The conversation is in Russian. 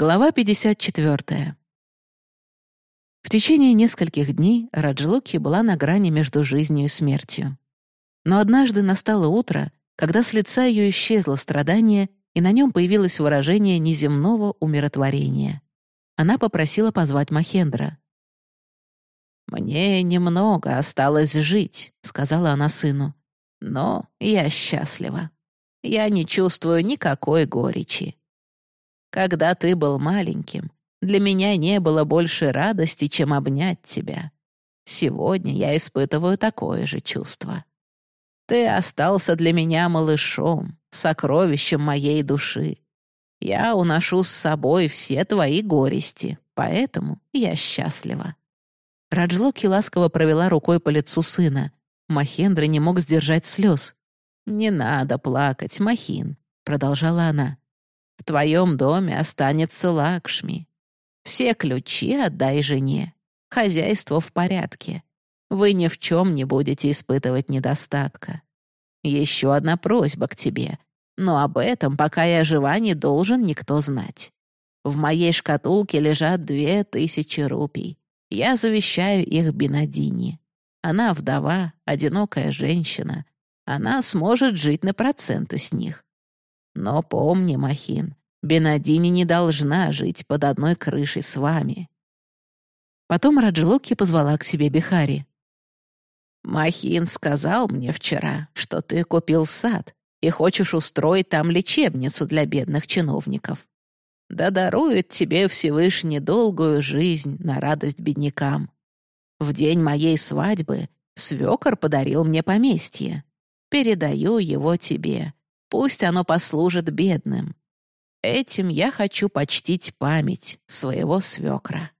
Глава 54. В течение нескольких дней Раджлуки была на грани между жизнью и смертью. Но однажды настало утро, когда с лица ее исчезло страдание, и на нем появилось выражение неземного умиротворения. Она попросила позвать Махендра. «Мне немного осталось жить», — сказала она сыну. «Но я счастлива. Я не чувствую никакой горечи. Когда ты был маленьким, для меня не было больше радости, чем обнять тебя. Сегодня я испытываю такое же чувство. Ты остался для меня малышом, сокровищем моей души. Я уношу с собой все твои горести, поэтому я счастлива». Раджлоки ласково провела рукой по лицу сына. Махендра не мог сдержать слез. «Не надо плакать, Махин», — продолжала она. В твоем доме останется Лакшми. Все ключи отдай жене. Хозяйство в порядке. Вы ни в чем не будете испытывать недостатка. Еще одна просьба к тебе, но об этом, пока я жива, не должен никто знать. В моей шкатулке лежат две тысячи рупий. Я завещаю их Бенадине. Она вдова, одинокая женщина. Она сможет жить на проценты с них. Но помни, Махин, Бенадини не должна жить под одной крышей с вами». Потом Раджилоки позвала к себе Бихари. «Махин сказал мне вчера, что ты купил сад и хочешь устроить там лечебницу для бедных чиновников. Да дарует тебе Всевышний долгую жизнь на радость беднякам. В день моей свадьбы свекор подарил мне поместье. Передаю его тебе, Пусть оно послужит бедным. Этим я хочу почтить память своего свекра.